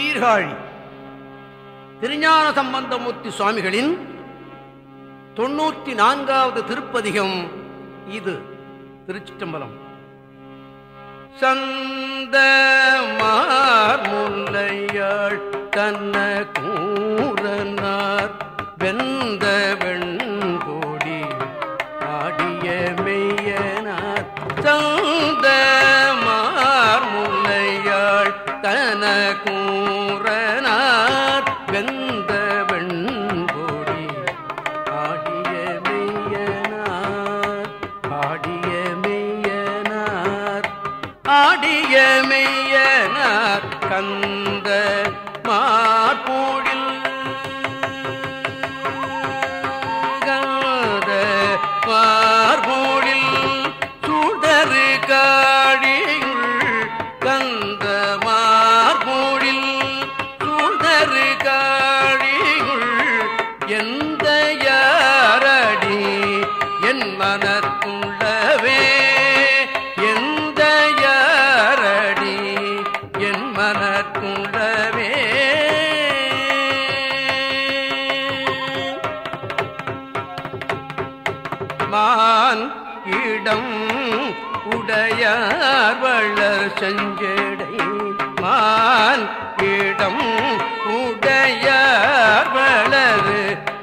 சீர்காழி திருஞான சம்பந்தமூர்த்தி சுவாமிகளின் தொண்ணூத்தி நான்காவது திருப்பதிகம் இது திருச்சிட்டம்பலம் சந்த முல்லையாள் தன்ன கூறனார் வெந்த செஞ்சடை மான் இடம் உடையார் வளர்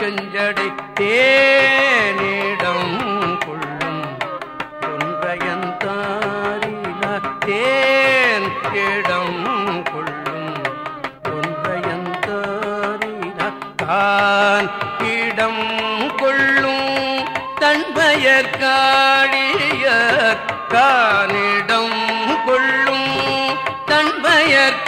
செஞ்சடை தேனிடம் கொள்ளும் ஒன்றையந்தாரில தேன் இடம் கொள்ளும் ஒன்றையந்தாரில தான் இடம் கொள்ளும் தன்பயர் காணி தன்பயர்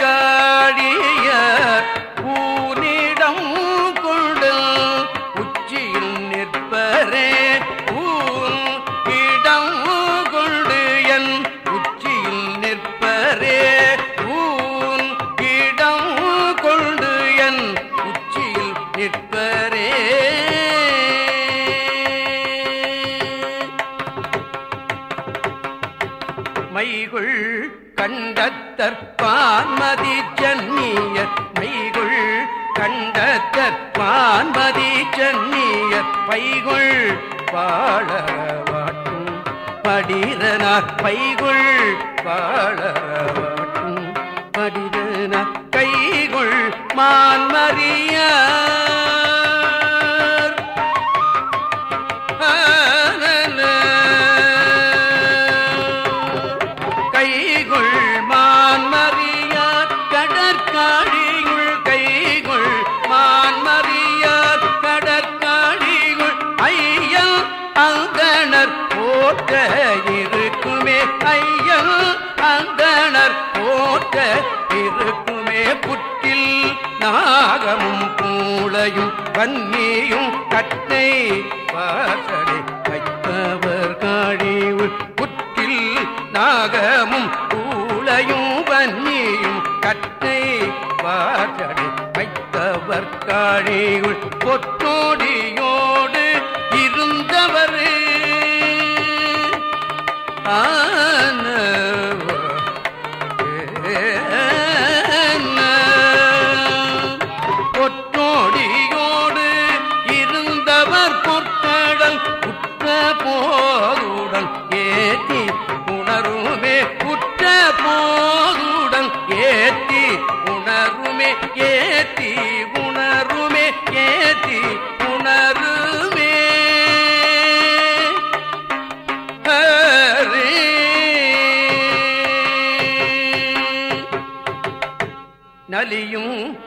மைகுள் கண்டத்தற்பான்மதி சென்னியர் மெய்குள் கண்டத்தற்பான்மதி சென்னியர் பைகுள் பாழவாட்டும் படிரனார் பைகுள் பாழவாட்டும் படிரனார் கைகுள் மான்மறியார் போற்ற இருக்குமே ஐயல் அந்தனர் போற்ற இருக்குமே புற்றில் நாகமும் பூளையும் பன்னியும் கட்டை வாசடை வைத்தவர் காழியுள் புற்றில் நாகமும் பூளையும் பன்னியும் கட்டை வாசடை வைத்தவர் காழியுள் பொற்றோடியோடு ஏத்தி உணருமே ஏத்தி உணருமே. நலியும்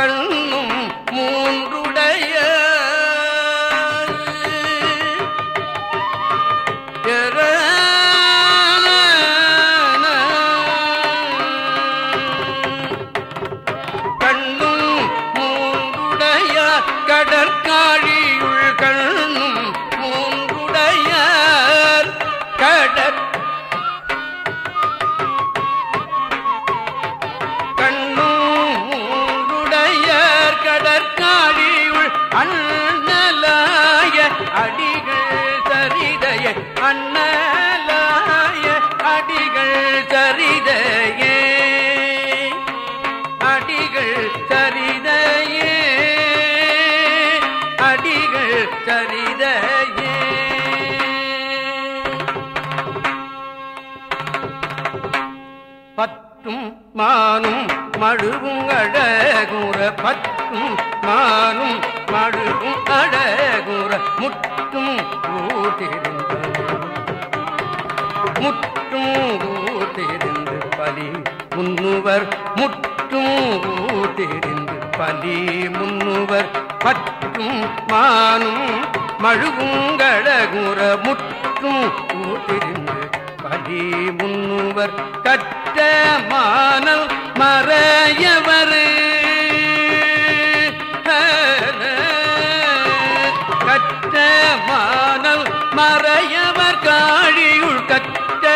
கண்ணும் மூன்றுடைய மழுவும் அழகுற பத்தும் மானும் மழுவும் அழகுற முற்றும் ஊட்டிருந்து முற்றும் ஊட்டிருந்து பலி முன்னுவர். முற்றும் ஊட்டிருந்து பலி முன்னுவர். பற்றும் மானும் மழுகுங்களகுற முற்றும் ஊட்டிருந்து பலி உண்ணுவர் கற்ற மானல் மறையவர். கற்ற மானல் மறையவர் காழியுள் கற்ற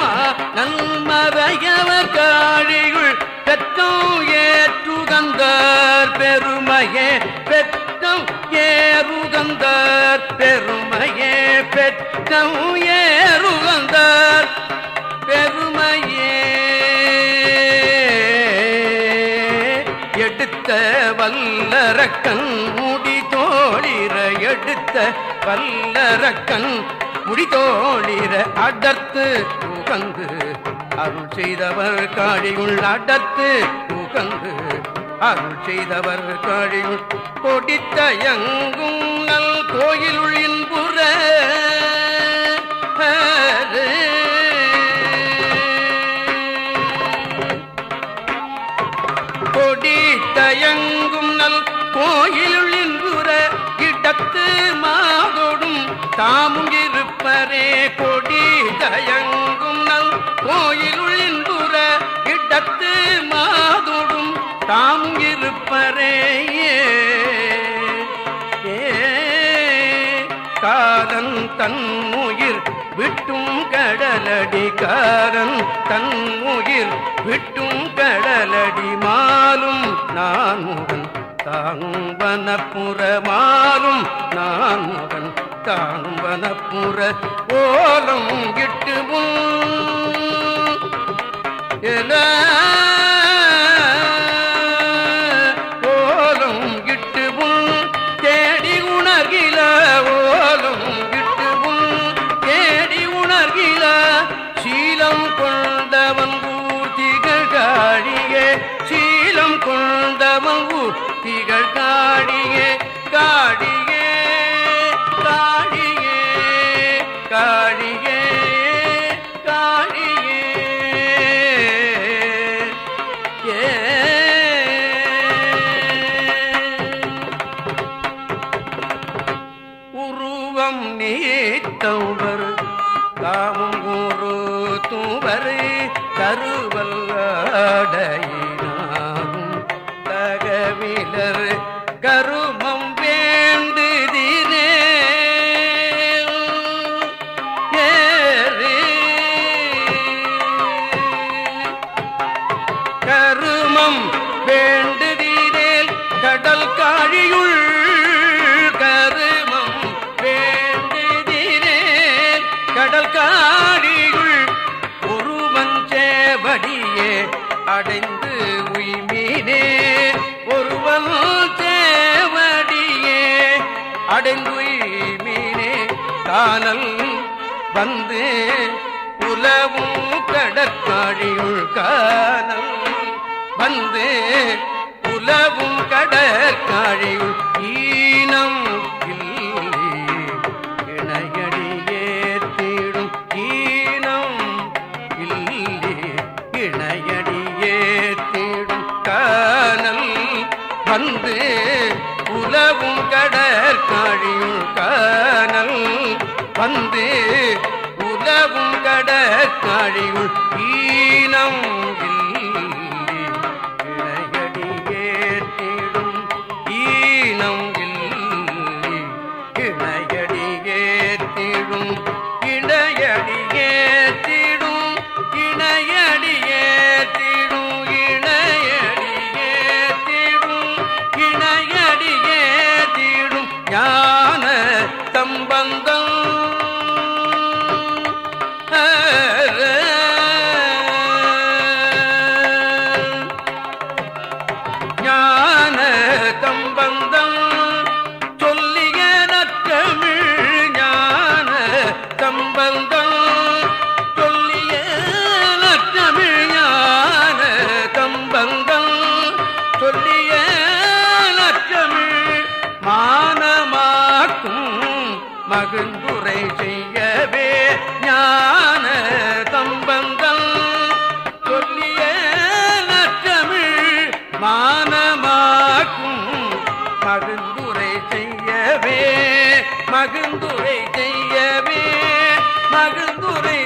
மானல் மறையவர் காழியுள் பெற்றம் ஏற்றுகந்தார் பெருமையே. எடுத்த வல்லரக்கன் முடி தோழிர எடுத்த வல்லரக்கன் முடி தோழிர அடர்த்து உகந்து அருள் செய்தவர் காழியுள் அடர்த்து உகந்து அருள் செய்தவர் காழியுள் கொடித்த எங்கும் நல் கோயிலுள் காரன் தன் உயிர் விட்டும் கடலடி காரன் தன் உயிர் விட்டும் கடலடி மாலும் நான் முகன் தாங்குவனப்புற மாலும் நான் முகன் தாங்குவனப்புற ஓலம் இட்டு முன். அடைய அடைந்து உய்மீனே. ஒருவன் தேவடியே அடைந்துய்மீனே. காணல் வந்து உலவும் கடற்காழியுள் காணல் வந்து உலவும் கடற்காழியுள் அழிவு மகிழ்ந்துரை செய்யவே மகிழ்ந்துரை